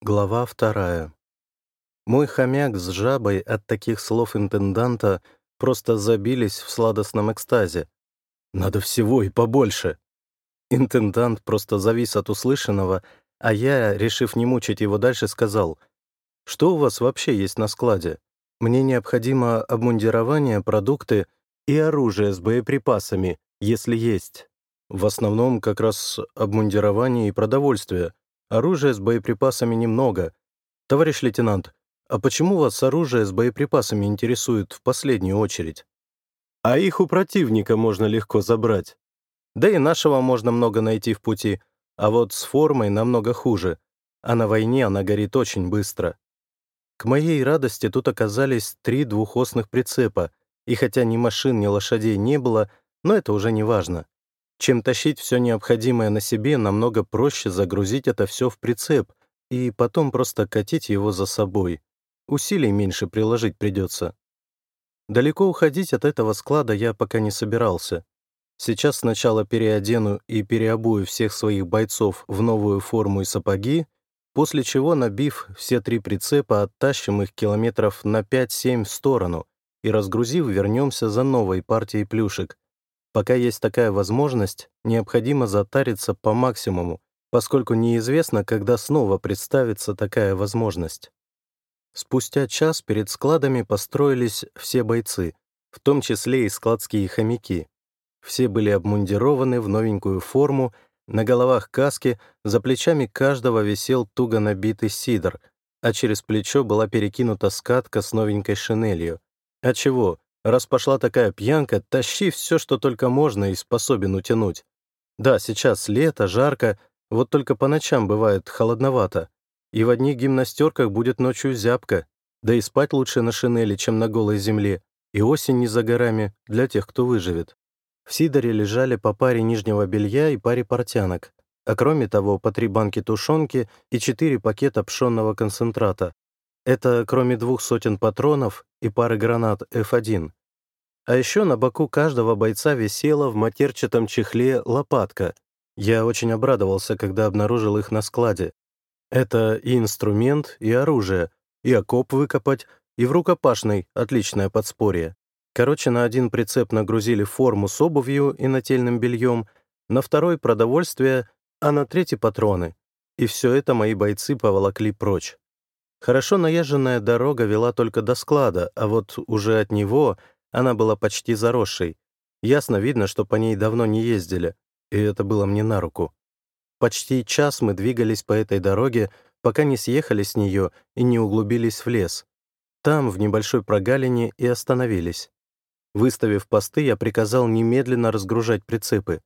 Глава вторая. Мой хомяк с жабой от таких слов интенданта просто забились в сладостном экстазе. Надо всего и побольше. Интендант просто завис от услышанного, а я, решив не мучить его дальше, сказал, «Что у вас вообще есть на складе? Мне необходимо обмундирование, продукты и оружие с боеприпасами, если есть. В основном как раз обмундирование и продовольствие, Оружия с боеприпасами немного. Товарищ лейтенант, а почему вас оружие с боеприпасами интересует в последнюю очередь? А их у противника можно легко забрать. Да и нашего можно много найти в пути, а вот с формой намного хуже, а на войне она горит очень быстро. К моей радости тут оказались три двухосных прицепа, и хотя ни машин, ни лошадей не было, но это уже не важно. Чем тащить все необходимое на себе, намного проще загрузить это все в прицеп и потом просто катить его за собой. Усилий меньше приложить придется. Далеко уходить от этого склада я пока не собирался. Сейчас сначала переодену и переобую всех своих бойцов в новую форму и сапоги, после чего, набив все три прицепа, оттащим их километров на 5-7 в сторону и, разгрузив, вернемся за новой партией плюшек, Пока есть такая возможность, необходимо затариться по максимуму, поскольку неизвестно, когда снова представится такая возможность. Спустя час перед складами построились все бойцы, в том числе и складские хомяки. Все были обмундированы в новенькую форму, на головах каски, за плечами каждого висел туго набитый сидр, а через плечо была перекинута скатка с новенькой шинелью. А чего? Раз пошла такая пьянка, тащи все, что только можно и способен утянуть. Да, сейчас лето, жарко, вот только по ночам бывает холодновато. И в одних гимнастерках будет ночью зябко. Да и спать лучше на шинели, чем на голой земле. И осень не за горами, для тех, кто выживет. В Сидоре лежали по паре нижнего белья и паре портянок, а кроме того, по три банки тушенки и четыре пакета пшенного концентрата. Это кроме двух сотен патронов и пары гранат F1. А еще на боку каждого бойца висела в матерчатом чехле лопатка. Я очень обрадовался, когда обнаружил их на складе. Это и инструмент, и оружие, и окоп выкопать, и в рукопашной отличное подспорье. Короче, на один прицеп нагрузили форму с обувью и нательным бельем, на второй — продовольствие, а на третий — патроны. И все это мои бойцы поволокли прочь. Хорошо наезженная дорога вела только до склада, а вот уже от него она была почти заросшей. Ясно видно, что по ней давно не ездили, и это было мне на руку. Почти час мы двигались по этой дороге, пока не съехали с нее и не углубились в лес. Там, в небольшой прогалине, и остановились. Выставив посты, я приказал немедленно разгружать прицепы.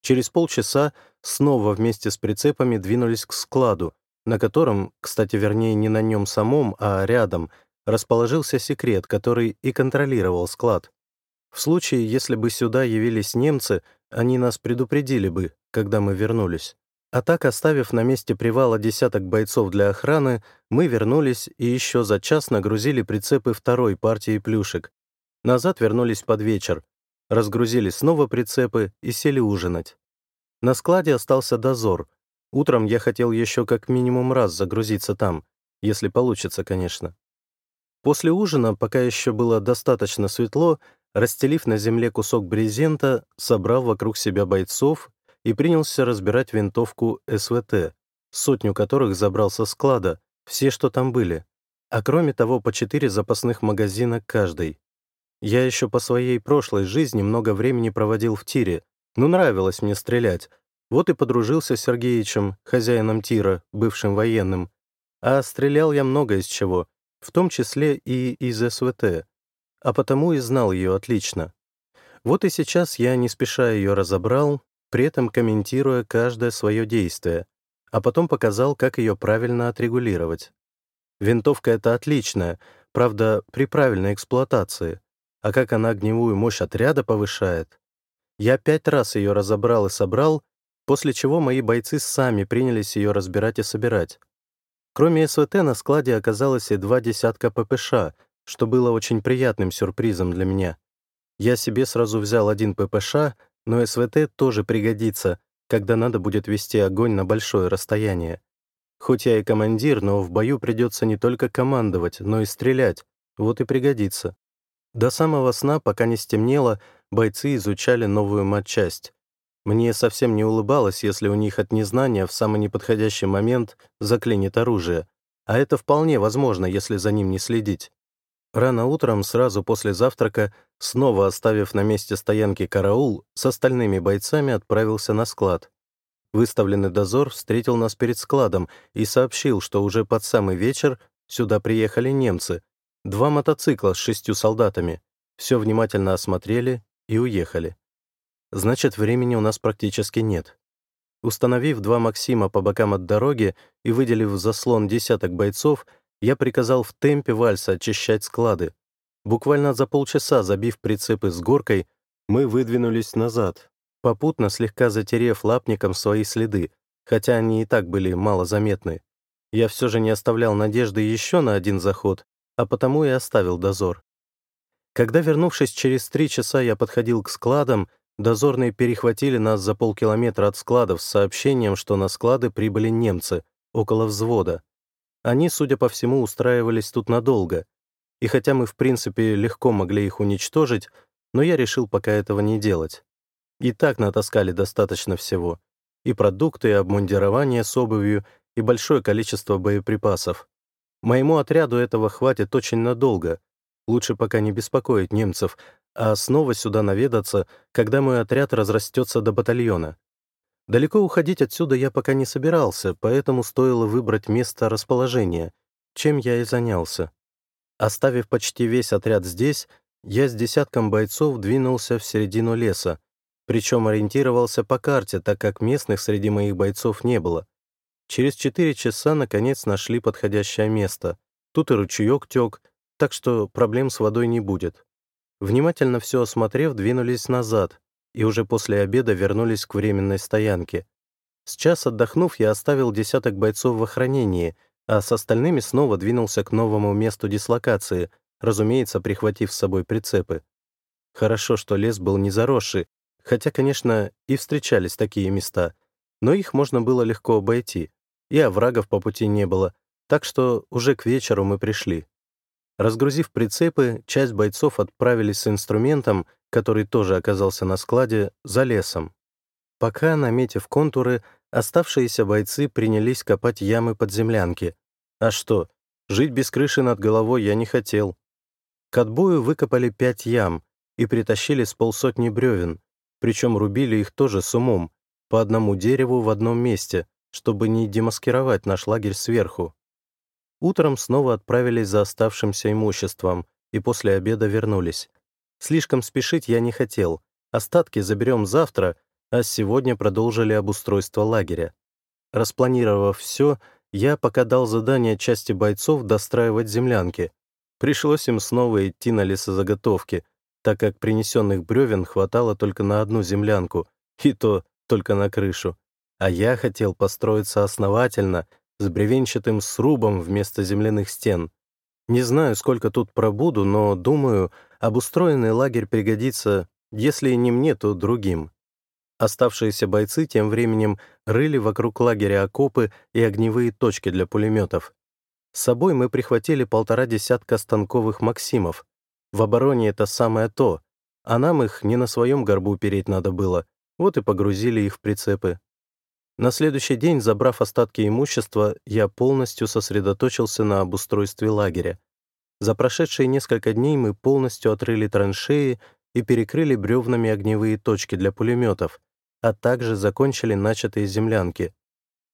Через полчаса снова вместе с прицепами двинулись к складу, на котором, кстати, вернее, не на нем самом, а рядом, расположился секрет, который и контролировал склад. В случае, если бы сюда явились немцы, они нас предупредили бы, когда мы вернулись. А так, оставив на месте привала десяток бойцов для охраны, мы вернулись и еще за час нагрузили прицепы второй партии плюшек. Назад вернулись под вечер, разгрузили снова прицепы и сели ужинать. На складе остался дозор, Утром я хотел еще как минимум раз загрузиться там, если получится, конечно. После ужина, пока еще было достаточно светло, расстелив на земле кусок брезента, собрал вокруг себя бойцов и принялся разбирать винтовку СВТ, сотню которых забрал со склада, все, что там были, а кроме того, по четыре запасных магазина каждый. Я еще по своей прошлой жизни много времени проводил в тире, но нравилось мне стрелять, вот и подружился с Сергеичем, хозяином тира, бывшим военным. А стрелял я много из чего, в том числе и из СВТ, а потому и знал ее отлично. Вот и сейчас я не спеша ее разобрал, при этом комментируя каждое свое действие, а потом показал, как ее правильно отрегулировать. Винтовка эта отличная, правда, при правильной эксплуатации. А как она огневую мощь отряда повышает? Я пять раз ее разобрал и собрал, после чего мои бойцы сами принялись ее разбирать и собирать. Кроме СВТ на складе оказалось и два десятка ППШ, что было очень приятным сюрпризом для меня. Я себе сразу взял один ППШ, но СВТ тоже пригодится, когда надо будет вести огонь на большое расстояние. Хоть я и командир, но в бою придется не только командовать, но и стрелять. Вот и пригодится. До самого сна, пока не стемнело, бойцы изучали новую матчасть. Мне совсем не улыбалось, если у них от незнания в самый неподходящий момент заклинит оружие. А это вполне возможно, если за ним не следить. Рано утром, сразу после завтрака, снова оставив на месте стоянки караул, с остальными бойцами отправился на склад. Выставленный дозор встретил нас перед складом и сообщил, что уже под самый вечер сюда приехали немцы, два мотоцикла с шестью солдатами. Все внимательно осмотрели и уехали. Значит, времени у нас практически нет. Установив два «Максима» по бокам от дороги и выделив в заслон десяток бойцов, я приказал в темпе вальса очищать склады. Буквально за полчаса, забив прицепы с горкой, мы выдвинулись назад, попутно слегка затерев лапником свои следы, хотя они и так были малозаметны. Я все же не оставлял надежды еще на один заход, а потому и оставил дозор. Когда, вернувшись через три часа, я подходил к складам, дозорные перехватили нас за полкилометра от складов с сообщением, что на склады прибыли немцы, около взвода. Они, судя по всему, устраивались тут надолго, и хотя мы, в принципе, легко могли их уничтожить, но я решил пока этого не делать. И так натаскали достаточно всего. И продукты, и обмундирование с обувью, и большое количество боеприпасов. Моему отряду этого хватит очень надолго. Лучше пока не беспокоить немцев, а снова сюда наведаться, когда мой отряд разрастется до батальона. Далеко уходить отсюда я пока не собирался, поэтому стоило выбрать место расположения, чем я и занялся. Оставив почти весь отряд здесь, я с десятком бойцов двинулся в середину леса, причем ориентировался по карте, так как местных среди моих бойцов не было. Через четыре часа, наконец, нашли подходящее место. Тут и ручеек тек, так что проблем с водой не будет. Внимательно все осмотрев, двинулись назад, и уже после обеда вернулись к временной стоянке. С час отдохнув, я оставил десяток бойцов в охранении, а с остальными снова двинулся к новому месту дислокации, разумеется, прихватив с собой прицепы. Хорошо, что лес был не заросший, хотя, конечно, и встречались такие места, но их можно было легко обойти, и оврагов по пути не было, так что уже к вечеру мы пришли. Разгрузив прицепы, часть бойцов отправились с инструментом, который тоже оказался на складе, за лесом. Пока, наметив контуры, оставшиеся бойцы принялись копать ямы под землянки. А что, жить без крыши над головой я не хотел. К отбою выкопали пять ям и притащили с полсотни бревен, причем рубили их тоже с умом, по одному дереву в одном месте, чтобы не демаскировать наш лагерь сверху. Утром снова отправились за оставшимся имуществом и после обеда вернулись. Слишком спешить я не хотел. Остатки заберем завтра, а сегодня продолжили обустройство лагеря. Распланировав все, я пока дал задание части бойцов достраивать землянки. Пришлось им снова идти на лесозаготовки, так как принесенных бревен хватало только на одну землянку, и то только на крышу. А я хотел построиться основательно, с бревенчатым срубом вместо земляных стен. Не знаю, сколько тут пробуду, но, думаю, обустроенный лагерь пригодится, если не мне, то другим. Оставшиеся бойцы тем временем рыли вокруг лагеря окопы и огневые точки для пулеметов. С собой мы прихватили полтора десятка станковых «Максимов». В обороне это самое то, а нам их не на своем горбу переть надо было, вот и погрузили их в прицепы. На следующий день, забрав остатки имущества, я полностью сосредоточился на обустройстве лагеря. За прошедшие несколько дней мы полностью отрыли траншеи и перекрыли бревнами огневые точки для пулеметов, а также закончили начатые землянки.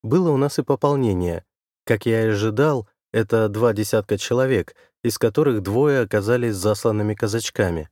Было у нас и пополнение. Как я и ожидал, это два десятка человек, из которых двое оказались засланными казачками.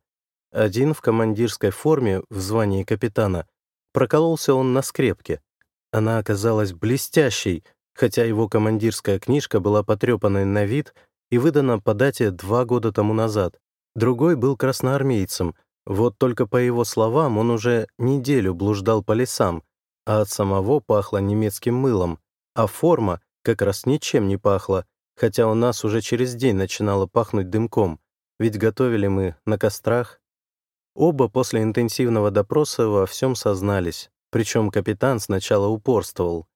Один в командирской форме, в звании капитана, прокололся он на скрепке — она оказалась блестящей, хотя его командирская книжка была потрепанной на вид и выдана по дате два года тому назад. Другой был красноармейцем, вот только по его словам он уже неделю блуждал по лесам, а от самого пахло немецким мылом, а форма как раз ничем не пахла, хотя у нас уже через день начинало пахнуть дымком, ведь готовили мы на кострах. Оба после интенсивного допроса во всем сознались. Причем капитан сначала упорствовал.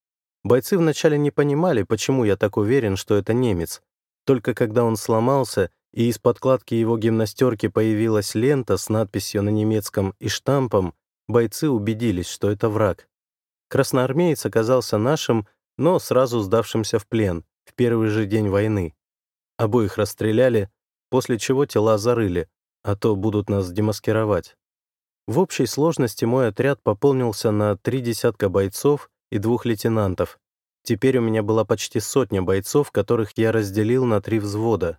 Бойцы вначале не понимали, почему я так уверен, что это немец. Только когда он сломался, и из подкладки его гимнастерки появилась лента с надписью на немецком и штампом, бойцы убедились, что это враг. Красноармеец оказался нашим, но сразу сдавшимся в плен, в первый же день войны. Обоих расстреляли, после чего тела зарыли, а то будут нас демаскировать. В общей сложности мой отряд пополнился на три десятка бойцов и двух лейтенантов. Теперь у меня была почти сотня бойцов, которых я разделил на три взвода.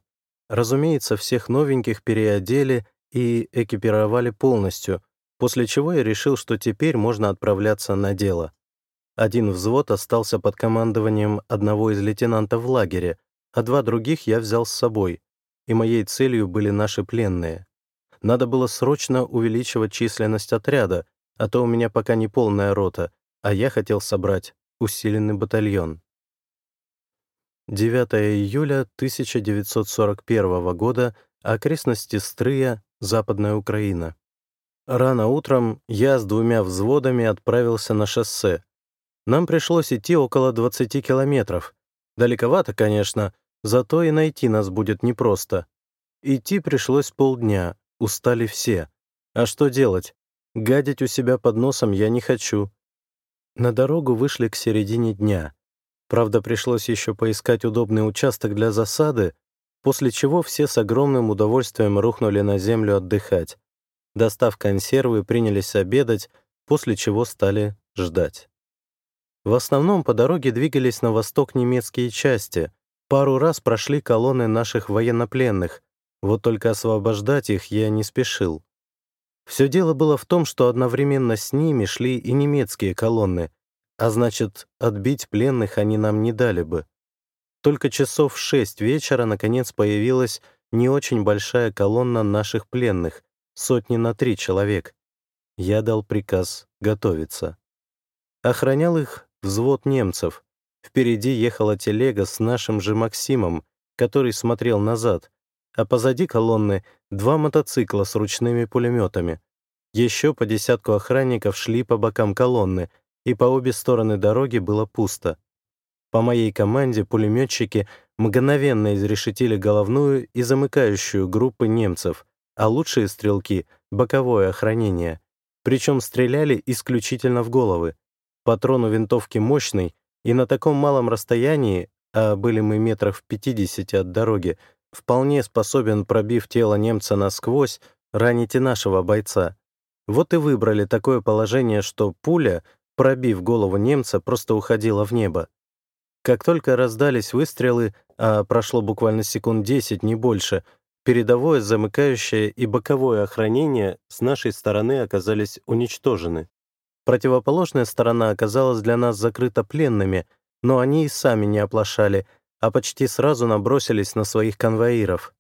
Разумеется, всех новеньких переодели и экипировали полностью, после чего я решил, что теперь можно отправляться на дело. Один взвод остался под командованием одного из лейтенантов в лагере, а два других я взял с собой, и моей целью были наши пленные. Надо было срочно увеличивать численность отряда, а то у меня пока не полная рота, а я хотел собрать усиленный батальон. 9 июля 1941 года, окрестности Стрыя, Западная Украина. Рано утром я с двумя взводами отправился на шоссе. Нам пришлось идти около 20 километров. Далековато, конечно, зато и найти нас будет непросто. Идти пришлось полдня, Устали все. А что делать? Гадить у себя под носом я не хочу. На дорогу вышли к середине дня. Правда, пришлось еще поискать удобный участок для засады, после чего все с огромным удовольствием рухнули на землю отдыхать. Достав консервы, принялись обедать, после чего стали ждать. В основном по дороге двигались на восток немецкие части. Пару раз прошли колонны наших военнопленных, вот только освобождать их я не спешил. Все дело было в том, что одновременно с ними шли и немецкие колонны, а значит, отбить пленных они нам не дали бы. Только часов в шесть вечера наконец появилась не очень большая колонна наших пленных, сотни на три человек. Я дал приказ готовиться. Охранял их взвод немцев. Впереди ехала телега с нашим же Максимом, который смотрел назад, а позади колонны два мотоцикла с ручными пулеметами. Еще по десятку охранников шли по бокам колонны, и по обе стороны дороги было пусто. По моей команде пулеметчики мгновенно изрешетили головную и замыкающую группы немцев, а лучшие стрелки — боковое охранение. Причем стреляли исключительно в головы. Патрон у винтовки мощный, и на таком малом расстоянии, а были мы метрах в 50 от дороги, вполне способен, пробив тело немца насквозь, ранить и нашего бойца. Вот и выбрали такое положение, что пуля, пробив голову немца, просто уходила в небо. Как только раздались выстрелы, а прошло буквально секунд 10, не больше, передовое, замыкающее и боковое охранение с нашей стороны оказались уничтожены. Противоположная сторона оказалась для нас закрыта пленными, но они и сами не оплошали — а почти сразу набросились на своих конвоиров.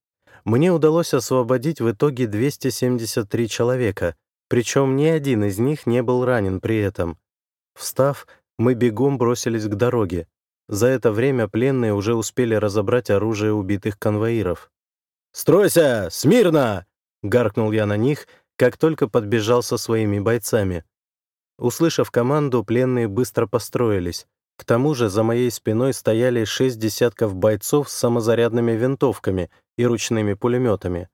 Мне удалось освободить в итоге 273 человека, причем ни один из них не был ранен при этом. Встав, мы бегом бросились к дороге. За это время пленные уже успели разобрать оружие убитых конвоиров. «Стройся! Смирно!» — гаркнул я на них, как только подбежал со своими бойцами. Услышав команду, пленные быстро построились. К тому же за моей спиной стояли шесть десятков бойцов с самозарядными винтовками и ручными пулеметами.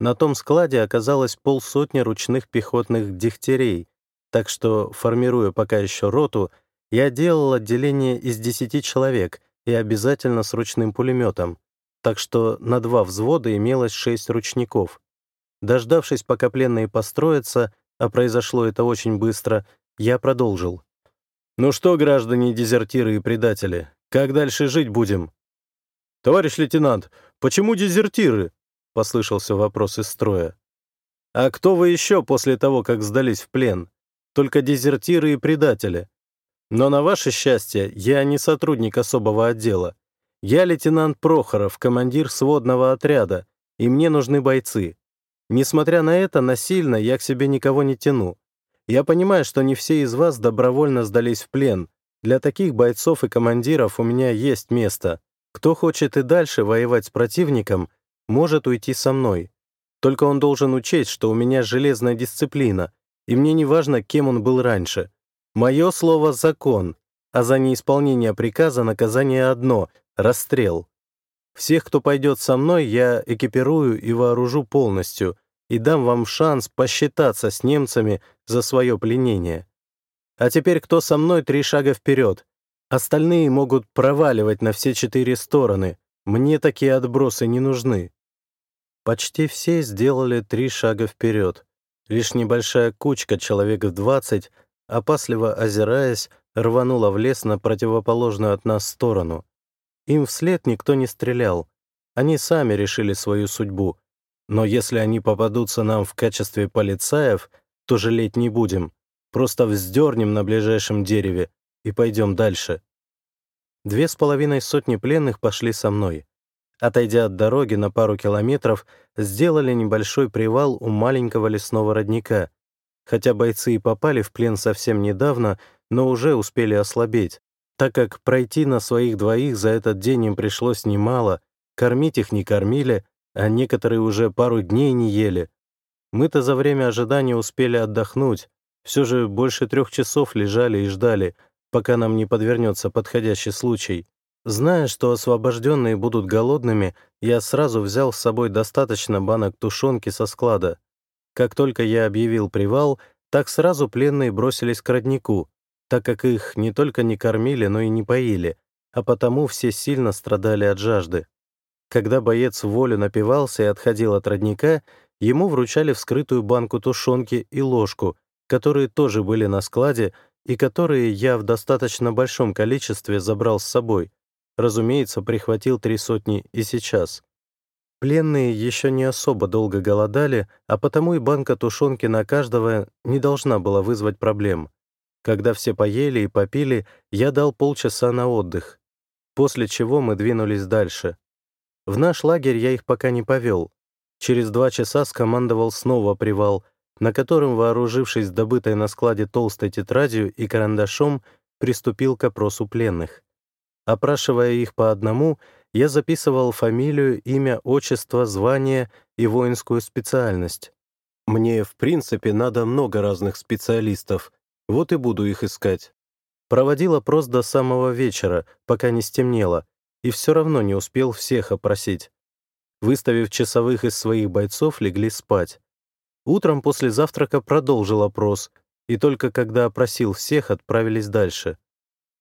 На том складе оказалось полсотни ручных пехотных дегтярей, так что, формируя пока еще роту, я делал отделение из десяти человек и обязательно с ручным пулеметом, так что на два взвода имелось шесть ручников. Дождавшись, пока пленные построятся, а произошло это очень быстро, я продолжил. «Ну что, граждане дезертиры и предатели, как дальше жить будем?» «Товарищ лейтенант, почему дезертиры?» — послышался вопрос из строя. «А кто вы еще после того, как сдались в плен? Только дезертиры и предатели. Но на ваше счастье, я не сотрудник особого отдела. Я лейтенант Прохоров, командир сводного отряда, и мне нужны бойцы. Несмотря на это, насильно я к себе никого не тяну. Я понимаю, что не все из вас добровольно сдались в плен. Для таких бойцов и командиров у меня есть место. Кто хочет и дальше воевать с противником, может уйти со мной. Только он должен учесть, что у меня железная дисциплина, и мне не важно, кем он был раньше. Мое слово — закон, а за неисполнение приказа наказание одно — расстрел. Всех, кто пойдет со мной, я экипирую и вооружу полностью и дам вам шанс посчитаться с немцами за свое пленение. А теперь кто со мной три шага вперед? Остальные могут проваливать на все четыре стороны. Мне такие отбросы не нужны. Почти все сделали три шага вперед. Лишь небольшая кучка, человек в двадцать, опасливо озираясь, рванула в лес на противоположную от нас сторону. Им вслед никто не стрелял. Они сами решили свою судьбу. Но если они попадутся нам в качестве полицаев, то жалеть не будем. Просто вздернем на ближайшем дереве и пойдем дальше. Две с половиной сотни пленных пошли со мной. Отойдя от дороги на пару километров, сделали небольшой привал у маленького лесного родника. Хотя бойцы и попали в плен совсем недавно, но уже успели ослабеть так как пройти на своих двоих за этот день им пришлось немало, кормить их не кормили, а некоторые уже пару дней не ели. Мы-то за время ожидания успели отдохнуть, все же больше трех часов лежали и ждали, пока нам не подвернется подходящий случай. Зная, что освобожденные будут голодными, я сразу взял с собой достаточно банок тушенки со склада. Как только я объявил привал, так сразу пленные бросились к роднику так как их не только не кормили, но и не поили, а потому все сильно страдали от жажды. Когда боец волю напивался и отходил от родника, ему вручали вскрытую банку тушенки и ложку, которые тоже были на складе и которые я в достаточно большом количестве забрал с собой. Разумеется, прихватил три сотни и сейчас. Пленные еще не особо долго голодали, а потому и банка тушенки на каждого не должна была вызвать проблем. Когда все поели и попили, я дал полчаса на отдых, после чего мы двинулись дальше. В наш лагерь я их пока не повел. Через два часа скомандовал снова привал, на котором, вооружившись добытой на складе толстой тетрадью и карандашом, приступил к опросу пленных. Опрашивая их по одному, я записывал фамилию, имя, отчество, звание и воинскую специальность. Мне, в принципе, надо много разных специалистов, вот и буду их искать. Проводил опрос до самого вечера, пока не стемнело, и все равно не успел всех опросить. Выставив часовых из своих бойцов, легли спать. Утром после завтрака продолжил опрос, и только когда опросил всех, отправились дальше.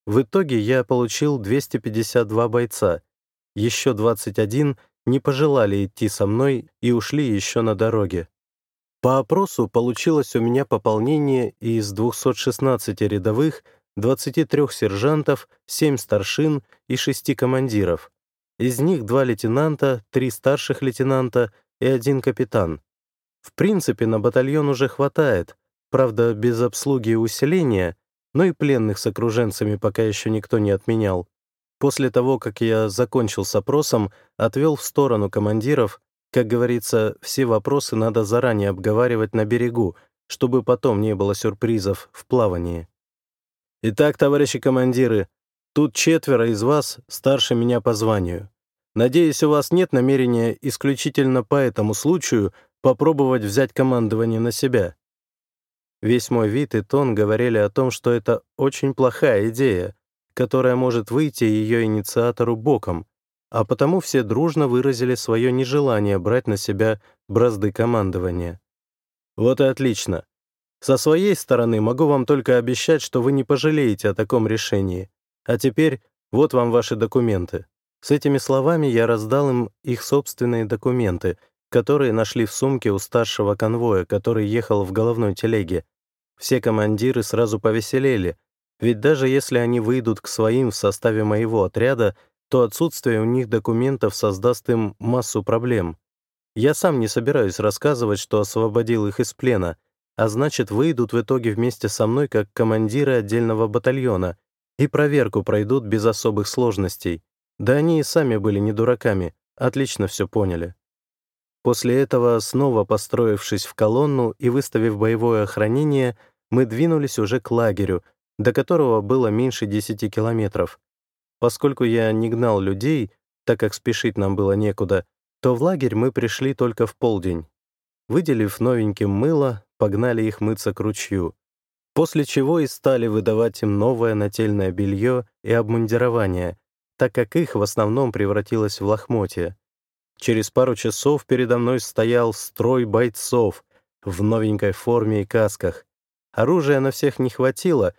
В итоге я получил 252 бойца, еще 21 не пожелали идти со мной и ушли еще на дороге. По опросу получилось у меня пополнение из 216 рядовых, 23 сержантов, 7 старшин и 6 командиров. Из них два лейтенанта, три старших лейтенанта и один капитан. В принципе, на батальон уже хватает, правда, без обслуги и усиления, но и пленных с окруженцами пока еще никто не отменял. После того, как я закончил с опросом, отвел в сторону командиров, как говорится, все вопросы надо заранее обговаривать на берегу, чтобы потом не было сюрпризов в плавании. Итак, товарищи командиры, тут четверо из вас старше меня по званию. Надеюсь, у вас нет намерения исключительно по этому случаю попробовать взять командование на себя. Весь мой вид и тон говорили о том, что это очень плохая идея, которая может выйти ее инициатору боком, а потому все дружно выразили свое нежелание брать на себя бразды командования. Вот и отлично. Со своей стороны могу вам только обещать, что вы не пожалеете о таком решении. А теперь вот вам ваши документы. С этими словами я раздал им их собственные документы, которые нашли в сумке у старшего конвоя, который ехал в головной телеге. Все командиры сразу повеселели, ведь даже если они выйдут к своим в составе моего отряда, то отсутствие у них документов создаст им массу проблем. Я сам не собираюсь рассказывать, что освободил их из плена, а значит, выйдут в итоге вместе со мной как командиры отдельного батальона и проверку пройдут без особых сложностей. Да они и сами были не дураками, отлично все поняли. После этого, снова построившись в колонну и выставив боевое охранение, мы двинулись уже к лагерю, до которого было меньше 10 километров. Поскольку я не гнал людей, так как спешить нам было некуда, то в лагерь мы пришли только в полдень. Выделив новеньким мыло, погнали их мыться к ручью. После чего и стали выдавать им новое нательное белье и обмундирование, так как их в основном превратилось в лохмотья. Через пару часов передо мной стоял строй бойцов в новенькой форме и касках. Оружия на всех не хватило,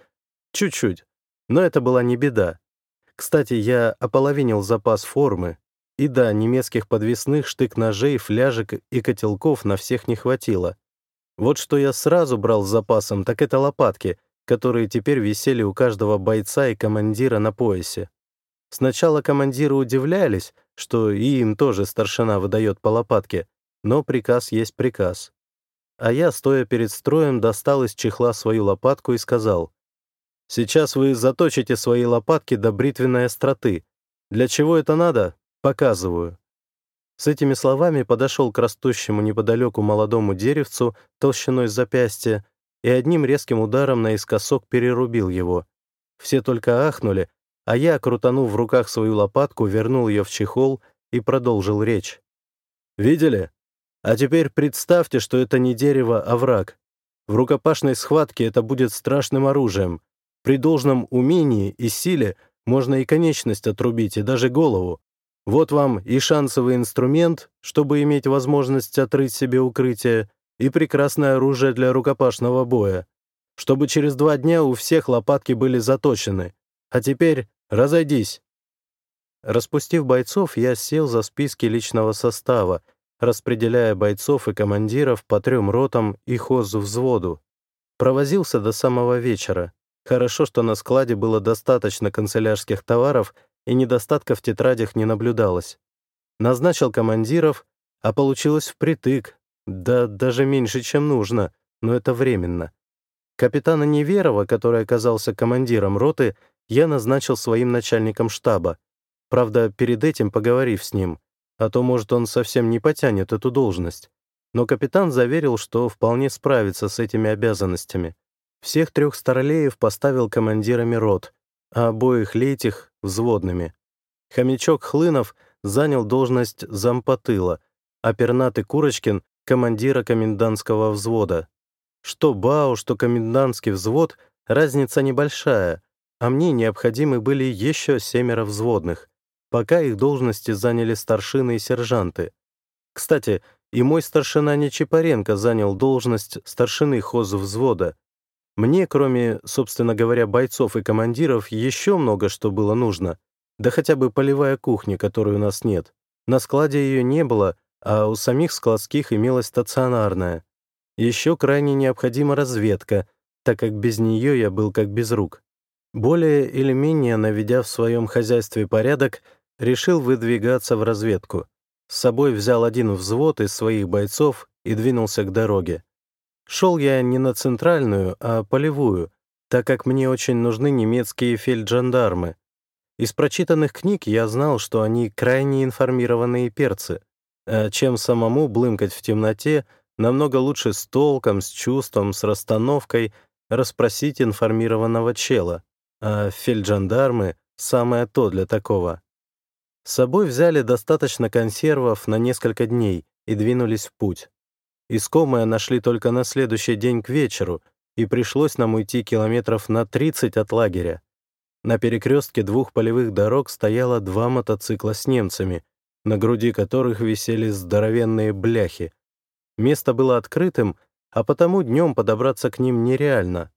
чуть-чуть, но это была не беда. Кстати, я ополовинил запас формы, и да, немецких подвесных штык-ножей, фляжек и котелков на всех не хватило. Вот что я сразу брал с запасом, так это лопатки, которые теперь висели у каждого бойца и командира на поясе. Сначала командиры удивлялись, что и им тоже старшина выдает по лопатке, но приказ есть приказ. А я, стоя перед строем, достал из чехла свою лопатку и сказал, «Сейчас вы заточите свои лопатки до бритвенной остроты. Для чего это надо? Показываю». С этими словами подошел к растущему неподалеку молодому деревцу толщиной запястья и одним резким ударом наискосок перерубил его. Все только ахнули, а я, крутанув в руках свою лопатку, вернул ее в чехол и продолжил речь. «Видели? А теперь представьте, что это не дерево, а враг. В рукопашной схватке это будет страшным оружием. При должном умении и силе можно и конечность отрубить, и даже голову. Вот вам и шансовый инструмент, чтобы иметь возможность отрыть себе укрытие, и прекрасное оружие для рукопашного боя. Чтобы через два дня у всех лопатки были заточены. А теперь разойдись. Распустив бойцов, я сел за списки личного состава, распределяя бойцов и командиров по трем ротам и хоз-взводу. Провозился до самого вечера. Хорошо, что на складе было достаточно канцелярских товаров — и недостатка в тетрадях не наблюдалось. Назначил командиров, а получилось впритык, да даже меньше, чем нужно, но это временно. Капитана Неверова, который оказался командиром роты, я назначил своим начальником штаба. Правда, перед этим поговорив с ним, а то, может, он совсем не потянет эту должность. Но капитан заверил, что вполне справится с этими обязанностями. Всех трех старлеев поставил командирами рот, а обоих лейтих — взводными. Хомячок Хлынов занял должность зампотыла, а пернатый Курочкин — командира комендантского взвода. Что БАУ, что комендантский взвод — разница небольшая, а мне необходимы были еще семеро взводных, пока их должности заняли старшины и сержанты. Кстати, и мой старшина Нечипаренко занял должность старшины хозвзвода, мне, кроме, собственно говоря, бойцов и командиров, еще много что было нужно. Да хотя бы полевая кухня, которой у нас нет. На складе ее не было, а у самих складских имелась стационарная. Еще крайне необходима разведка, так как без нее я был как без рук. Более или менее, наведя в своем хозяйстве порядок, решил выдвигаться в разведку. С собой взял один взвод из своих бойцов и двинулся к дороге. Шел я не на центральную, а полевую, так как мне очень нужны немецкие фельджандармы. Из прочитанных книг я знал, что они крайне информированные перцы, а чем самому блымкать в темноте, намного лучше с толком, с чувством, с расстановкой расспросить информированного чела, а фельджандармы — самое то для такого. С собой взяли достаточно консервов на несколько дней и двинулись в путь. Искомое нашли только на следующий день к вечеру, и пришлось нам уйти километров на 30 от лагеря. На перекрестке двух полевых дорог стояло два мотоцикла с немцами, на груди которых висели здоровенные бляхи. Место было открытым, а потому днем подобраться к ним нереально.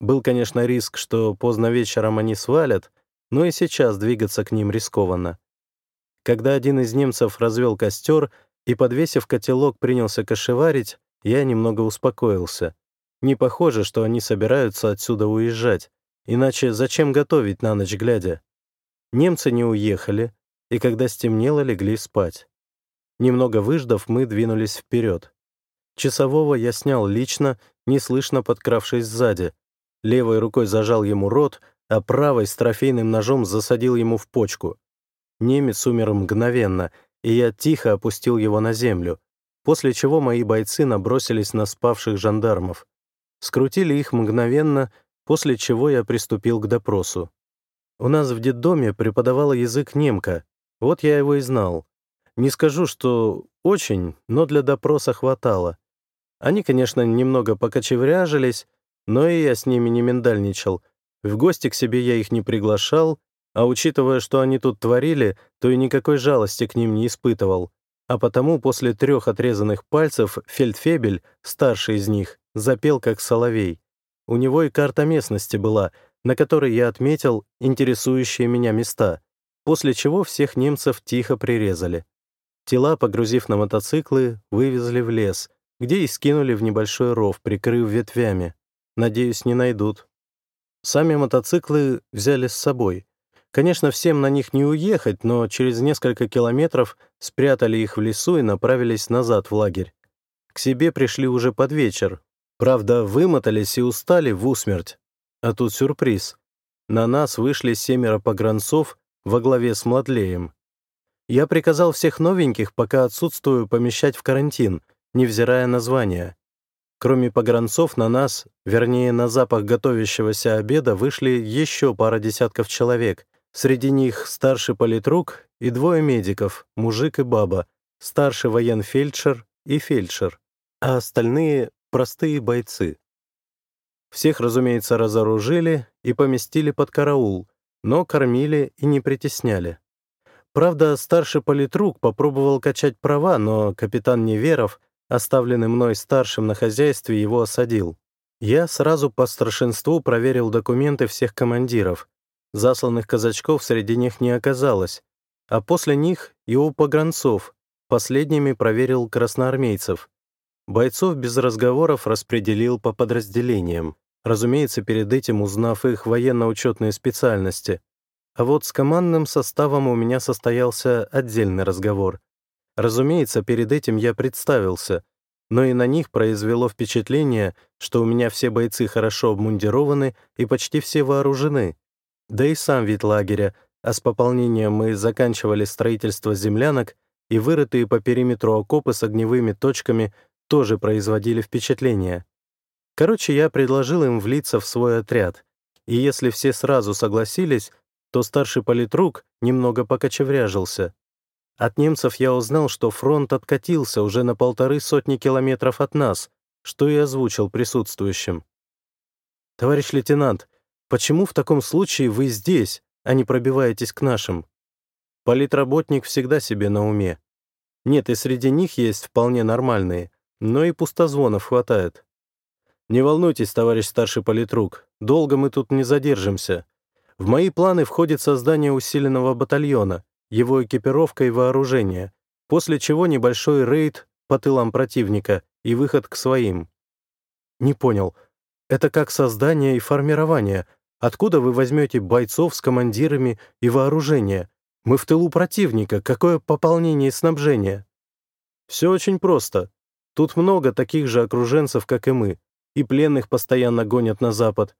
Был, конечно, риск, что поздно вечером они свалят, но и сейчас двигаться к ним рискованно. Когда один из немцев развел костер, и, подвесив котелок, принялся кошеварить, я немного успокоился. Не похоже, что они собираются отсюда уезжать, иначе зачем готовить на ночь глядя? Немцы не уехали, и когда стемнело, легли спать. Немного выждав, мы двинулись вперед. Часового я снял лично, неслышно подкравшись сзади. Левой рукой зажал ему рот, а правой с трофейным ножом засадил ему в почку. Немец умер мгновенно — и я тихо опустил его на землю, после чего мои бойцы набросились на спавших жандармов. Скрутили их мгновенно, после чего я приступил к допросу. У нас в детдоме преподавала язык немка, вот я его и знал. Не скажу, что очень, но для допроса хватало. Они, конечно, немного покочевряжились, Но и я с ними не миндальничал. В гости к себе я их не приглашал, а учитывая, что они тут творили, то и никакой жалости к ним не испытывал. А потому после трех отрезанных пальцев Фельдфебель, старший из них, запел как соловей. У него и карта местности была, на которой я отметил интересующие меня места, после чего всех немцев тихо прирезали. Тела, погрузив на мотоциклы, вывезли в лес, где и скинули в небольшой ров, прикрыв ветвями. Надеюсь, не найдут. Сами мотоциклы взяли с собой. Конечно, всем на них не уехать, но через несколько километров спрятали их в лесу и направились назад в лагерь. К себе пришли уже под вечер. Правда, вымотались и устали в усмерть. А тут сюрприз. На нас вышли семеро погранцов во главе с Младлеем. Я приказал всех новеньких, пока отсутствую, помещать в карантин, невзирая на звания. Кроме погранцов, на нас, вернее, на запах готовящегося обеда, вышли еще пара десятков человек. Среди них старший политрук и двое медиков, мужик и баба, старший военфельдшер и фельдшер, а остальные — простые бойцы. Всех, разумеется, разоружили и поместили под караул, но кормили и не притесняли. Правда, старший политрук попробовал качать права, но капитан Неверов оставленный мной старшим на хозяйстве, его осадил. Я сразу по старшинству проверил документы всех командиров. Засланных казачков среди них не оказалось, а после них и у погранцов. Последними проверил красноармейцев. Бойцов без разговоров распределил по подразделениям, разумеется, перед этим узнав их военно-учетные специальности. А вот с командным составом у меня состоялся отдельный разговор. Разумеется, перед этим я представился, но и на них произвело впечатление, что у меня все бойцы хорошо обмундированы и почти все вооружены. Да и сам вид лагеря, а с пополнением мы заканчивали строительство землянок, и вырытые по периметру окопы с огневыми точками тоже производили впечатление. Короче, я предложил им влиться в свой отряд, и если все сразу согласились, то старший политрук немного покочевряжился. От немцев я узнал, что фронт откатился уже на полторы сотни километров от нас, что и озвучил присутствующим. «Товарищ лейтенант, почему в таком случае вы здесь, а не пробиваетесь к нашим?» Политработник всегда себе на уме. Нет, и среди них есть вполне нормальные, но и пустозвонов хватает. «Не волнуйтесь, товарищ старший политрук, долго мы тут не задержимся. В мои планы входит создание усиленного батальона, его экипировка и вооружение, после чего небольшой рейд по тылам противника и выход к своим. Не понял. Это как создание и формирование. Откуда вы возьмете бойцов с командирами и вооружение? Мы в тылу противника. Какое пополнение и снабжение? Все очень просто. Тут много таких же окруженцев, как и мы, и пленных постоянно гонят на запад.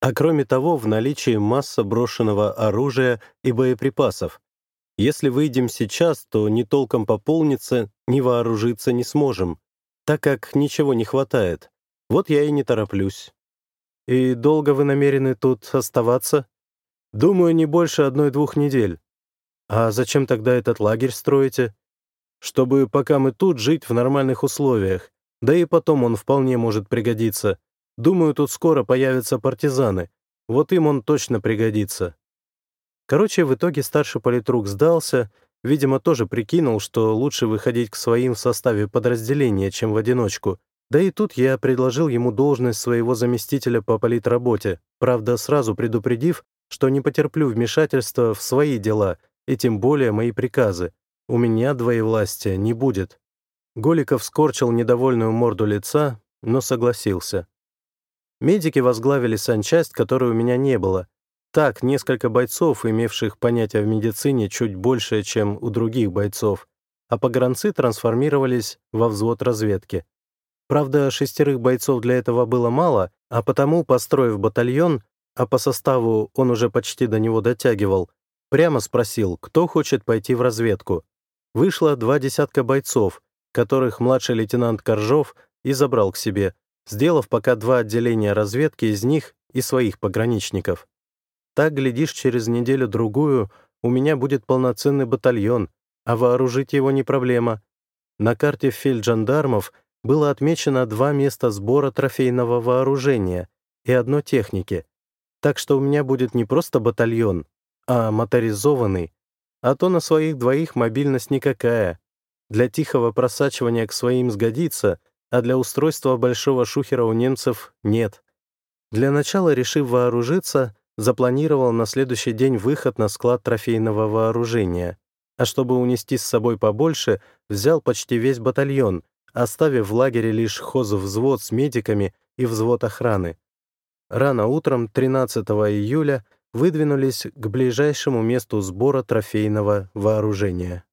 А кроме того, в наличии масса брошенного оружия и боеприпасов, если выйдем сейчас, то ни толком пополниться, ни вооружиться не сможем, так как ничего не хватает. Вот я и не тороплюсь. И долго вы намерены тут оставаться? Думаю, не больше одной-двух недель. А зачем тогда этот лагерь строите? Чтобы пока мы тут жить в нормальных условиях. Да и потом он вполне может пригодиться. Думаю, тут скоро появятся партизаны. Вот им он точно пригодится. Короче, в итоге старший политрук сдался, видимо, тоже прикинул, что лучше выходить к своим в составе подразделения, чем в одиночку. Да и тут я предложил ему должность своего заместителя по политработе, правда, сразу предупредив, что не потерплю вмешательства в свои дела, и тем более мои приказы. У меня двоевластия не будет. Голиков скорчил недовольную морду лица, но согласился. Медики возглавили санчасть, которой у меня не было, так, несколько бойцов, имевших понятие в медицине чуть больше, чем у других бойцов, а погранцы трансформировались во взвод разведки. Правда, шестерых бойцов для этого было мало, а потому, построив батальон, а по составу он уже почти до него дотягивал, прямо спросил, кто хочет пойти в разведку. Вышло два десятка бойцов, которых младший лейтенант Коржов и забрал к себе, сделав пока два отделения разведки из них и своих пограничников. Так, глядишь, через неделю-другую у меня будет полноценный батальон, а вооружить его не проблема. На карте фельджандармов было отмечено два места сбора трофейного вооружения, и одно техники. Так что у меня будет не просто батальон, а моторизованный, а то на своих двоих мобильность никакая. Для тихого просачивания к своим сгодится, а для устройства большого шухера у немцев нет. Для начала, решив вооружиться, запланировал на следующий день выход на склад трофейного вооружения, а чтобы унести с собой побольше, взял почти весь батальон, оставив в лагере лишь хозвзвод с медиками и взвод охраны. Рано утром 13 июля выдвинулись к ближайшему месту сбора трофейного вооружения.